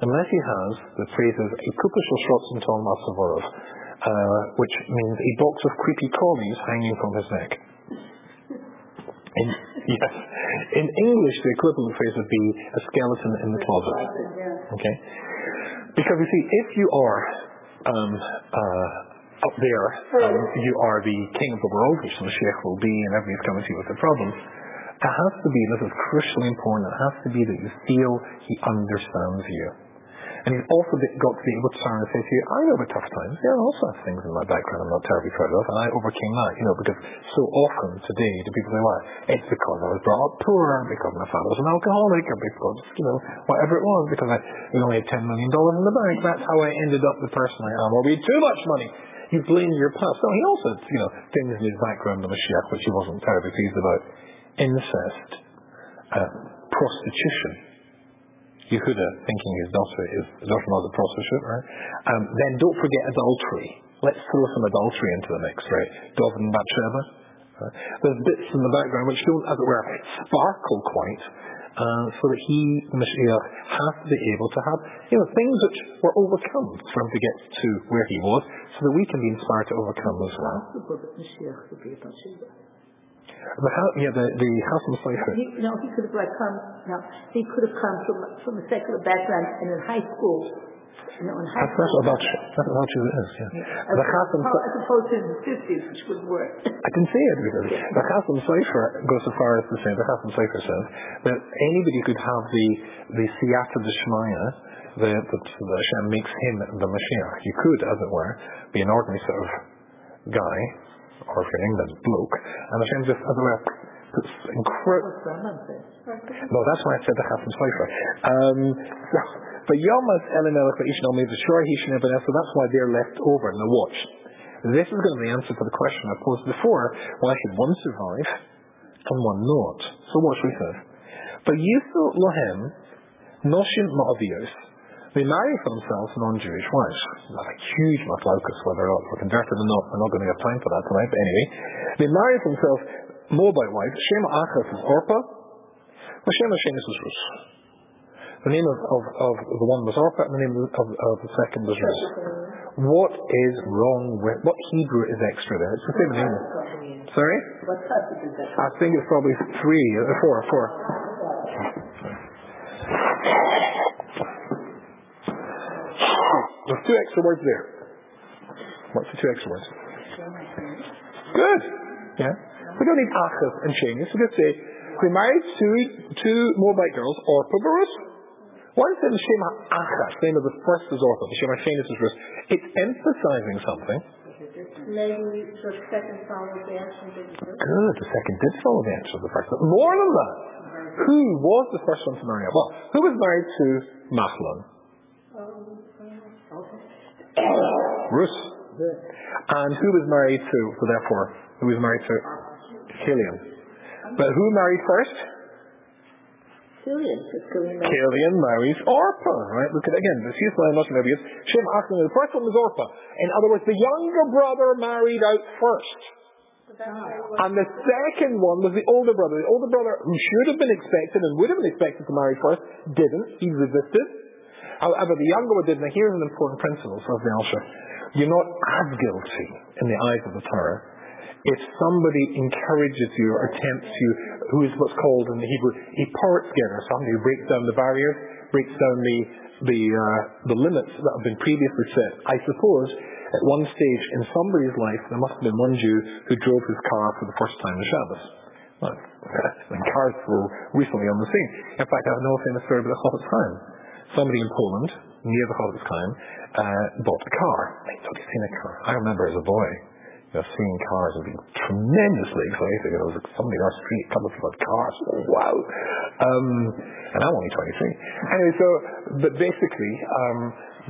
unless he has the phrases a kupishal shrotzen tom masavorov, uh, which means a box of creepy crawlies hanging from his neck. In, yes. In English, the equivalent phrase would be a skeleton in the closet. Okay? Because you see, if you are um, uh, up there, um, you are the king of the world, which the Mashiach will be, and everybody's coming to you with their problems. It has to be, this is crucially important, it has to be that you feel he understands you. And he's also got to be able to turn and say to you, I know about tough times. Yeah, I also have things in my background I'm not terribly proud of, and I overcame that, you know, because so often today do people say, well, it's because I was brought up poor, because my father was an alcoholic, or because, you know, whatever it was, because I we only had $10 million in the bank. That's how I ended up the person I am, or we had too much money. You blame your past. No, he also had, you know, things in his background, the Mashiach, which he wasn't terribly pleased about. Incest, uh, prostitution, Yehuda thinking his daughter is is a prostitute, right? Um, then don't forget adultery. Let's throw some adultery into the mix, right? Dovid and Bathsheba. Right? There's bits in the background which don't, as it were, sparkle quite, uh, so that he, Mashiach, has to be able to have, you know, things which were overcome for him to get to where he was, so that we can be inspired to overcome as well. The, yeah, the, the Chasam Sofer. He, no, he could have like come. No, he could have come from from a secular background and in high school. You know, in high that's, school. That's about that's about you it is. Yeah. yeah. The Chasam as opposed to in the fifties, which would work. I can see it because yeah. the Chasam Sofer goes so far as to say the Chasam Sofer says that anybody could have the the siyata d'shmaya the, the, the Hashem makes him the Mashiach. You could, as it were, be an ordinary sort of guy or if you're in England, bloke, and Hashem just, as it were, puts incredible... No, that's why I said the Chasam Sofer. Um, so, but Yomas Elimelech Ishmael made the Shor Hishin so that's why they're left over. Now watch. This is going to be the answer to the question I posed before. Why should one survive and one not? So watch what he says. But Yisrael Lohem Noshim Ma'avios they marry for themselves non-Jewish wives. Not a huge machlokus whether or not we're converted or not. We're not going to have time for that tonight. But anyway, they marry for themselves Moabite wives. Shema Achas is Orpah. Well, Shema Shenis is Ruth. The name of, of, of the one was Orpah, and the name of, of the second was Ruth. What is wrong with what Hebrew is extra there? It's the same name. Sorry? I think it's probably three, or four, four. There's two extra words there. What's the two extra words? Good. Yeah. We don't need achas and shenis. We could say, we married two, two Moabite girls, Orpah Barus. One said Shema Achas, the name of the first is Orpah, the Shema Shenis is Rus. It's emphasizing something. The the Good, the second did follow the answer of the first. But more than that, who was the first one to marry? Well, who was married to Machlon? Ruth. And who was married to, so therefore, who was married to? Kilian. But who married first? Kilian. Kilian marries Orpah, right? Look at again, the Shisa and Muslim Nabias. Shem Achlan, the first one was Orpah. In other words, the younger brother married out first. And the second one was the older brother. The older brother, who should have been expected and would have been expected to marry first, didn't. He resisted. However, the younger one did. Now, here's an important principle, says the Alshich. You're not as guilty in the eyes of the Torah if somebody encourages you or tempts you, who is what's called in the Hebrew a together, somebody who breaks down the barriers, breaks down the the uh, the limits that have been previously set. I suppose at one stage in somebody's life there must have been one Jew who drove his car for the first time on Shabbos. Well, cars were recently on the scene. In fact, I have no famous story about the Chofetz Chaim somebody in Poland, near the Chaim, uh, bought a car. Thought he'd seen a car. I remember as a boy, you know, seeing cars and being tremendously excited. There was like somebody in our street, a couple of people had cars. Wow. Um, and I'm only 23. Anyway, so, but basically, um,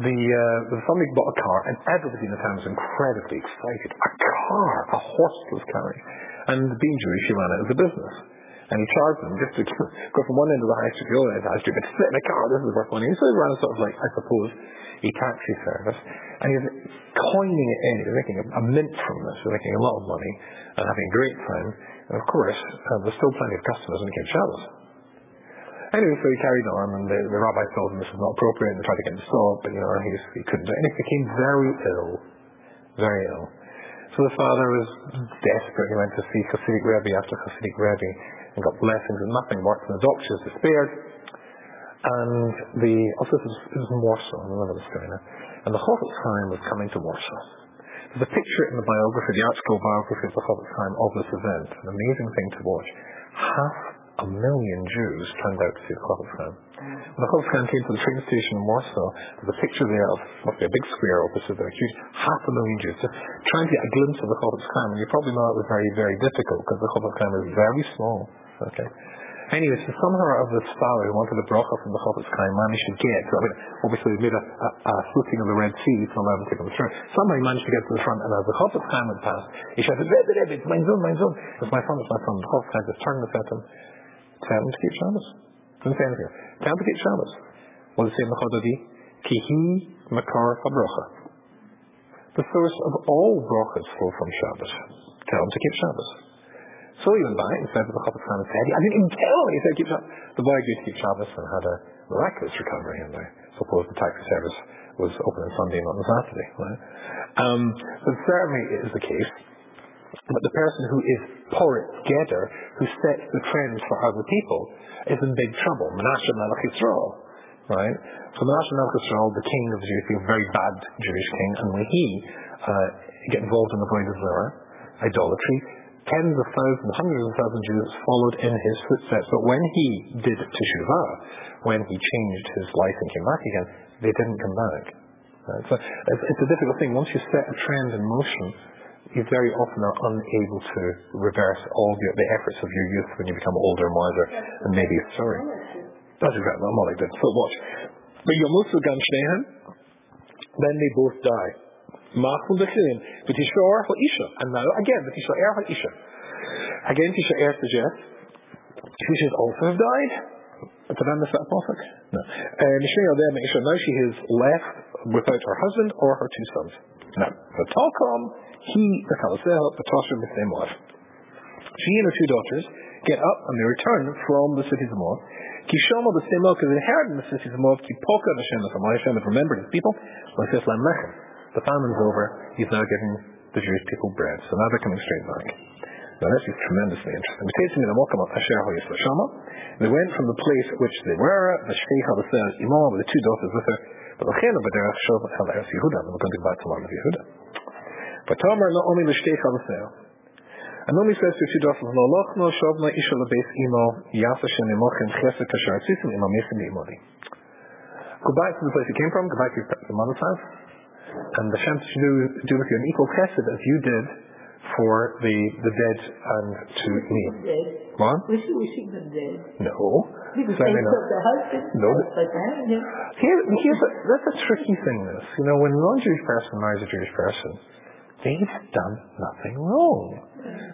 the, uh, somebody bought a car and everybody in the town was incredibly excited. A car, a horseless carriage. And being Jewish, he ran it as a business. And he charged them just to go from one end of the street to the other end of the sit in a car, this is worth money. So he ran a sort of like, I suppose, a taxi service. And he was coining it in, he was making a, a mint from this, he was making a lot of money and having a great time. And of course, uh, there's still plenty of customers when he. Anyway, so he carried on, and the, the rabbi told him this was not appropriate, and they tried to get him to stop, but you know, he, he couldn't do it. And he became very ill, very ill. So the father was desperate. He went to see Hasidic Rebbe after Hasidic Rebbe and got blessings, and nothing worked. And the doctors despaired. And the also it was, it was in Warsaw. I remember this story now. And the Chofetz Chaim was coming to Warsaw. There's a picture in the biography, the ArtScroll biography of the Chofetz Chaim of this event. An amazing thing to watch. Half a million Jews turned out to see the Chofetz Chaim. Mm. When the Chofetz Chaim came to the train station in Warsaw, there's a picture there of must be a big square opposite there, huge, half a million Jews. Just trying to get a glimpse of the Chofetz Chaim, and you probably know it was very, very difficult because the Chofetz Chaim is very small. Okay. Anyway, so somehow of this fellow who wanted a bracha from the Chofetz Chaim managed to get, I mean, obviously they made a, a, a footing of the Red Sea to allow him to the throne. Somehow he managed to get to the front, and as the Chofetz Chaim went past, he shouted, Rebbe, Rebbe, it's my son, my son. It's my son, it's my son. The Chofetz Chaim just turned and said to him, tell him to keep Shabbos. Didn't say anything. Tell him to keep Shabbos. What does it say in the Lecha Dodi? Kihi makar habracha. The source of all brachas flow from Shabbos. Tell him to keep Shabbos. So he went by and to the Chofetz Chaim, said, I didn't even tell. He said, keep The boy agreed to keep Shabbos and had a miraculous recovery. And I suppose the taxi service was open on Sunday, not on Saturday. Right? Um, but certainly it is the case but the person who is poretz geder, who sets the trends for other people, is in big trouble. Menashe Melech Yisrael, right? So Menashe Melech Yisrael, the king of the Jews, a very bad Jewish king, and when he uh, get involved in the Avodah Zarah, idolatry, tens of thousands, hundreds of thousands of Jews followed in his footsteps. But when he did teshuvah, when he changed his life and came back again, they didn't come back. Right? So it's, it's a difficult thing. Once you set a trend in motion, you very often are unable to reverse all the, the efforts of your youth when you become older and wiser and maybe sorry. That's exactly what Molly did. So watch. But Yomusu Ganshnehan, then they both die. Machul Bechin, V'tishor Ha'isha. And now again, V'tishor Er Ha'isha. Again, Tisha Er suggests she should also have died. Did I miss that prophet? No. Now she is left without her husband or her two sons. Now, the Talcom, he, the Kalasel, the Tosher, the same wife. She and her two daughters get up and they return from the cities of Moab. Kishoma the same because they inherited the cities of Moab. Kipoka Hashem from Hashem had remembered his people. Like this Lam Lechem. The famine's over. He's now giving the Jewish people bread. So now they're coming straight back. Now this is tremendously interesting. They went from the place at which they were, the Sheikh of the Imam with the two daughters with her, but the Chena B'derech Shov El Eretz Yehuda. And we're going to go back to land of Yehuda. But Tomer not only the Sheikh of the and Naomi says to two daughters, Lo lochno shovna isha lebeis imo yasa shem imochin chesed kasher atzisim imo mesim imodi. Go back to the place you came from, go back to your mother's house, and the Shem should do, do with you an equal chesed as you did for the, the dead and to me. Dead. What? Wish, wishing them dead. No. Because they not. their uh, husband. No. Like that, yeah. Here, here's a, that's a tricky thing, this. You know, when a non-Jewish person marries a Jewish person, they've done nothing wrong.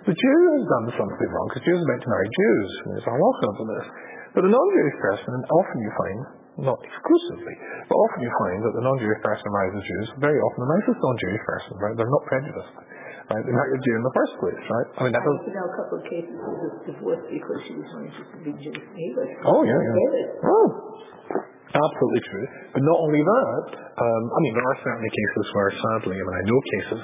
The Jew has done something wrong, because Jews are meant to marry Jews, and there's a halacha of this. But a non-Jewish person, and often you find, not exclusively, but often you find that the non-Jewish person marries a Jew, very often the nicest non-Jewish person, right? They're not prejudiced. Right? They married a Jew in the first place, right? I mean, that I does, know a couple of cases of was divorced because she was more to in Jewish than. Oh, yeah, yeah. Oh, absolutely true. But not only that, um, I mean, there are certainly cases where, sadly, I mean, I know cases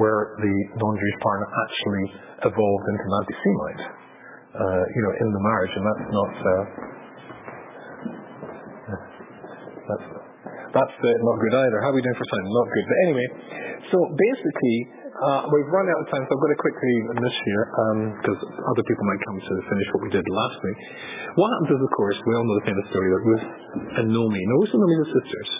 where the non-Jewish partner actually evolved into an anti-Semite, uh, you know, in the marriage, and that's not, uh, that's, that's uh, not good either. How are we doing for time? Not good. But anyway, so basically, uh, we've run out of time, so I've got to quickly miss here, because other people might come to finish what we did last week. What happens is, of course, we all know the famous story that Ruth and Naomi, no, Ruth and Naomi are sisters.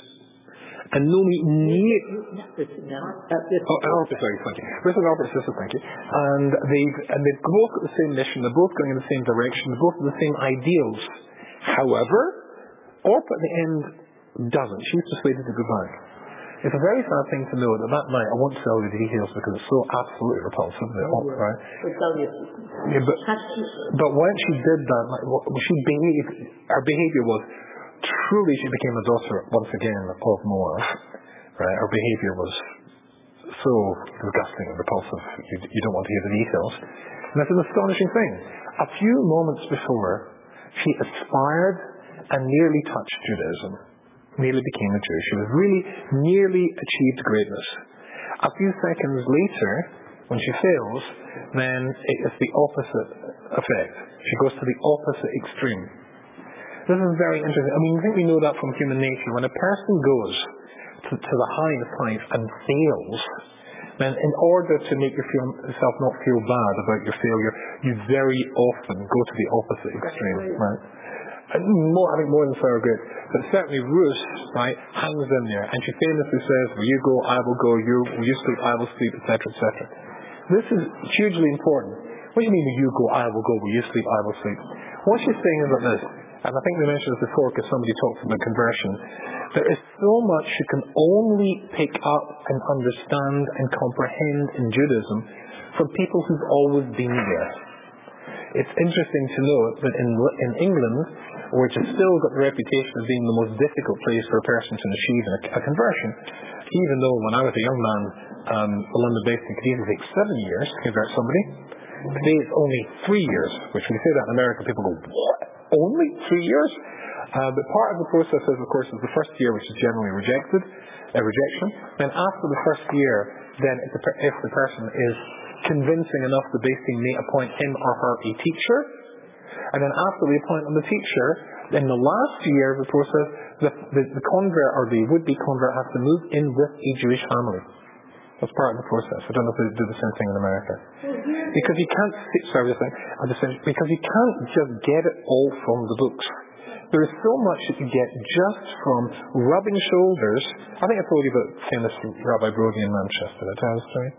And Naomi near, Not this, no. Uh, Oh, Albert, sorry, thank you. Ruth and Albert, sister, thank you. And they've, and they've both got the same mission. They're both going in the same direction. They're both have the same ideals. However, Orpah at the end doesn't. She's persuaded to go back. it's a very sad thing to know that that night, I won't tell you the details because it's so absolutely repulsive, right? Yeah, but, but when she did that, like, she behaved, her behavior was truly, she became a daughter once again of Moab, right? Her behavior was so disgusting and repulsive, you, you don't want to hear the details. And that's an astonishing thing. A few moments before, she aspired and nearly touched Judaism, nearly became a Jew. She was really nearly achieved greatness. A few seconds later, when she fails, then it's the opposite effect. She goes to the opposite extreme. This is very interesting. I mean, I think we know that from human nature. When a person goes to, to the highest heights and fails, then in order to make yourself not feel bad about your failure, you very often go to the opposite extreme, right? And more, I think more than Grace, but certainly Ruth, right, hangs in there, and she famously says, "Will you go? I will go. You, you sleep? I will sleep, etc., etc." This is hugely important. What do you mean, you go? I will go. Will you sleep? I will sleep. What she's saying is that this, and I think we mentioned this before because somebody talked about conversion. There is so much you can only pick up and understand and comprehend in Judaism from people who've always been there. It's interesting to note that in, England, which has still got the reputation of being the most difficult place for a person to achieve a, a conversion, even though when I was a young man, um, the London-based Nicodemus take seven years to convert somebody. Today it's only three years, which when you say that in America, people go, what? Only three years? Uh, but part of the process is, of course, is the first year, which is generally rejected, a rejection. Then after the first year, then if the, if the person is convincing enough, the base may appoint him or her a teacher. And then after the appointment of the teacher, in the last year of the process, the, the, the convert or the would-be convert has to move in with a Jewish family. That's part of the process. I don't know if they do the same thing in America. Because you can't, sorry, just because you can't just get it all from the books. There is so much that you get just from rubbing shoulders. I think I told you about famous Rabbi Brody in Manchester. Did I tell the story?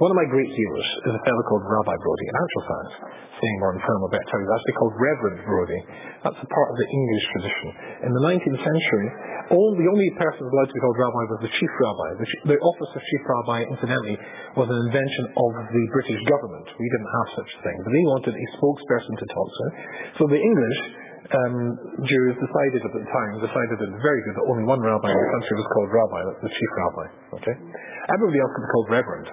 One of my great heroes is a fellow called Rabbi Brody, in actual fact, saying more in film about how he's actually called Reverend Brody. That's a part of the English tradition. In the 19th century, all, the only person allowed to be called rabbi was the chief rabbi. The, the, office of chief rabbi, incidentally, was an invention of the British government. We didn't have such a thing. But they wanted a spokesperson to talk to. So the English um, Jews decided at the time, decided that it was very good that only one rabbi in the country was called rabbi, that's the chief rabbi. Okay? Everybody else could be called reverend.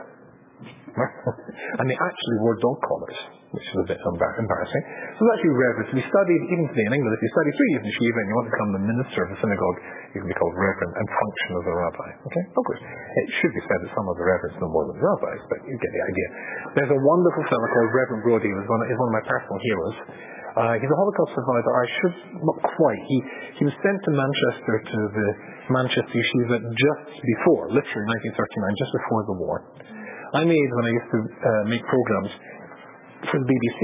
And they actually wore dog collars, which is a bit embarrassing. So it's actually reverend. To be studied, even today in England, if you study three years in Shiva and you want to become the minister of the synagogue, you can be called reverend and function as a rabbi. Okay? Of course, it should be said that some of the reverends know more than rabbis, but you get the idea. There's a wonderful fellow called Reverend Brody, who's one, one of my personal heroes. Uh, he's a Holocaust survivor. I should, not quite. He, he was sent to Manchester to the Manchester Yeshiva just before, literally 1939, just before the war. I made, when I used to uh, make programs for the BBC,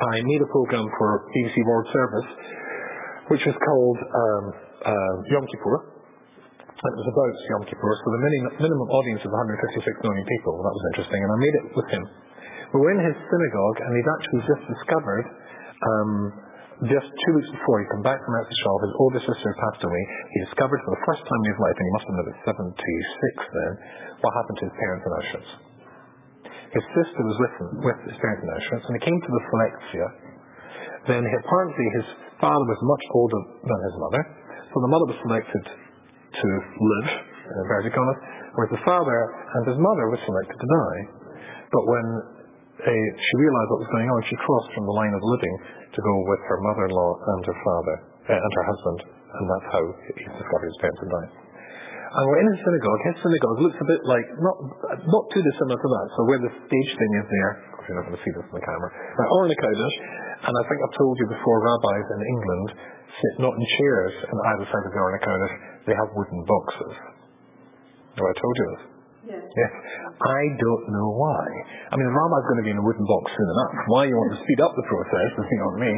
I made a program for BBC World Service, which was called um, uh, Yom Kippur. It was about Yom Kippur, so the minimum, minimum audience was 156 million people. That was interesting, and I made it with him. We were in his synagogue, and he'd actually just discovered um, just two weeks before he came back from Erzshaw, his older sister passed away. He discovered for the first time in his life, and he must have been about 76 then, what happened to his parents in Auschwitz. His sister was with him, with his parents in Auschwitz, and he came to the Selektia. Then apparently his father was much older than his mother, so the mother was selected to live, in inverted commas, whereas the father and his mother were selected to die. But when uh, she realized what was going on, she crossed from the line of living to go with her mother-in-law and her father uh, and her husband, and that's how he discovered his parents had died. And we're in his synagogue. His synagogue looks a bit like not not too dissimilar to that. So where the stage thing is there, of course you're not going to see this in the camera. Right, or in a Kodesh, and I think I've told you before, rabbis in England sit not in chairs on either side of the Aron Kodesh, they have wooden boxes. Have I told you this? Yes. Yes. I don't know why. I mean, the rabbi's going to be in a wooden box soon enough. Why you want to speed up the process is beyond me.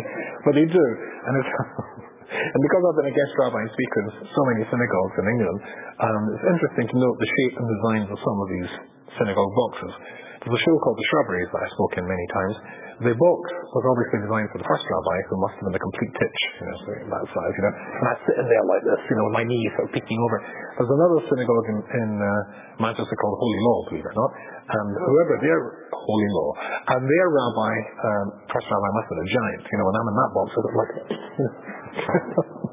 But they do. And, it's, and because I've been a guest rabbi and speaker in so many synagogues in England, um, it's interesting to note the shape and designs of some of these synagogue boxes. There's a show called The Shrubberies that I've spoken many times. The box was obviously designed for the first rabbi, who must have been a complete titch, you know, so that size, you know. And I'm sitting there like this, you know, with my knees sort of peeking over. There's another synagogue in, in uh, Manchester called Holy Law, believe it or not. And whoever their Holy Law, and their rabbi, um, first rabbi must have been a giant, you know, and I'm in that box, so it's like,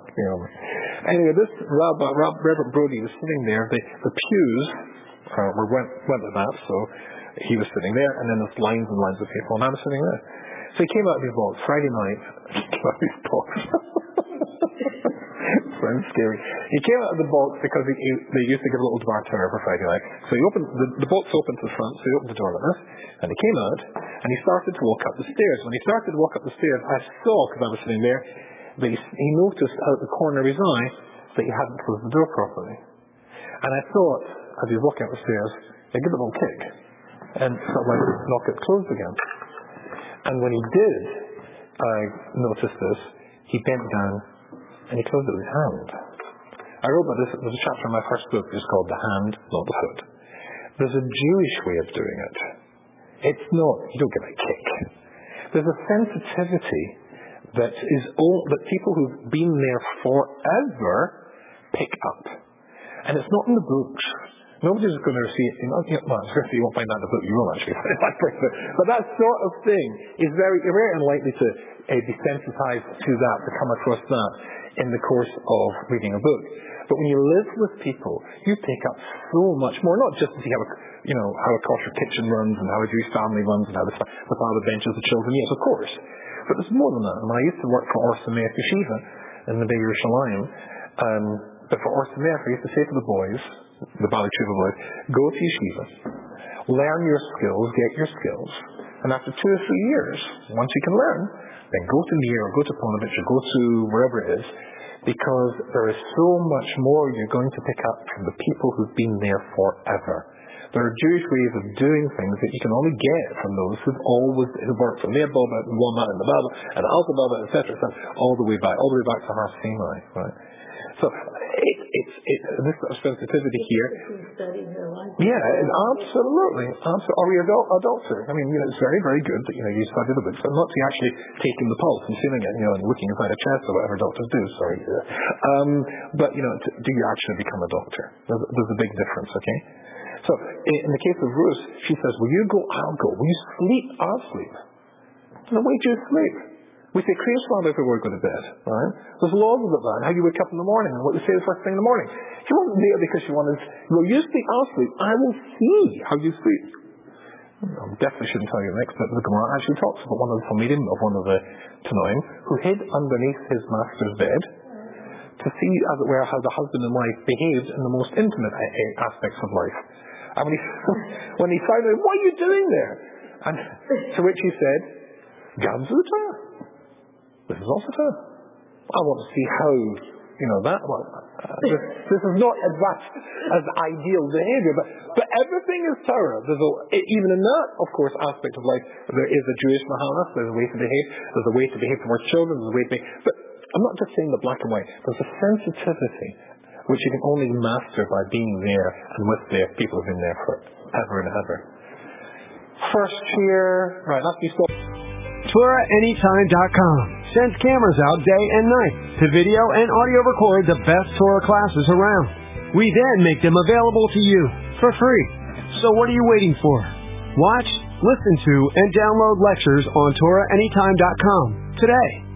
Anyway, this rabbi, Reverend Brody was sitting there. The, the pews uh, were went, went with that, so he was sitting there, and then there's lines and lines of people, and I'm sitting there. So he came out of his box Friday night. came out of his box. Sounds scary. He came out of the box because he, he, they used to give a little dvar Torah for Friday night. So he opened the, the box opened to the front, so he opened the door like this, and he came out, and he started to walk up the stairs. When he started to walk up the stairs, I saw because I was sitting there he, he noticed out uh, the corner of his eye that he hadn't closed the door properly. And I thought, as he was walking up the stairs, I'd give it a little kick and sort of like knock it closed again. And when he did, I noticed this, he bent down and he closed it with his hand. I wrote about this, there's a chapter in my first book, it's called The Hand, Not the Foot. There's a Jewish way of doing it. It's not, you don't give a kick. There's a sensitivity that is all, that people who've been there forever pick up. And it's not in the books. Nobody's going to see it. You, know, well, you won't find that in the book. You will actually. But that sort of thing is very, very unlikely to uh, be sensitized to that, to come across that in the course of reading a book. But when you live with people, you pick up so much more, not just to see how a, you know, how a kosher kitchen runs and how a Jewish family runs and how the, the father benches the children. Yes, of course. But there's more than that. And when I used to work for Or Sameach Yeshiva in the Big Yerushalayim, um, but for Or Sameach, I used to say to the boys, the Bali Tshuva boys, go to Yeshiva, learn your skills, get your skills, and after two or three years, once you can learn, then go to Mir or go to Ponevezh or go to wherever it is, because there is so much more you're going to pick up from the people who've been there forever. There are Jewish ways of doing things that you can only get from those who've always who worked from Leah Boba and Walmart and the Baba and Alta Baba, etc., etc., all the way back, all the way back to Har Sinai, right? So it, it's it, this sort of sensitivity here. Yeah, absolutely, absolutely. Or you're a doctor. I mean, you know, it's very, very good that you know you study the books, but not to actually taking the pulse and feeling it, you know, and looking inside a chest or whatever doctors do. Sorry, um, but you know, to, do you actually become a doctor? There's, there's a big difference, okay? So in the case of Ruth, she says, Will you go? I'll go. Will you sleep? I'll sleep. And wait you sleep. We say, Create Father before we go to bed. Right? There's laws of that, how you wake up in the morning and what you say the first thing in the morning. She wasn't there because she wanted, Well, you sleep, I'll sleep. I will see how you sleep. I definitely shouldn't tell you the next bit. The Gemara actually talks about one of the Talmidim of one of the Tanoim who hid underneath his master's bed to see, as it were, how the husband and wife behaved in the most intimate aspects of life. And when he, when he found out, what are you doing there? And to which he said, Gamzuta. This is also. I want to see how, you know, that one. Uh, this, this, is not advanced as ideal behavior, but, but everything is Torah. There's a, even in that, of course, aspect of life, there is a Jewish mahalas, there's a way to behave, there's a way to behave towards children, there's a way to behave. But I'm not just saying the black and white. There's a sensitivity which you can only master by being there and with the people who've been there forever and ever. First here, right, be still. TorahAnytime.com sends cameras out day and night to video and audio record the best Torah classes around. We then make them available to you for free. So what are you waiting for? Watch, listen to, and download lectures on TorahAnytime.com today.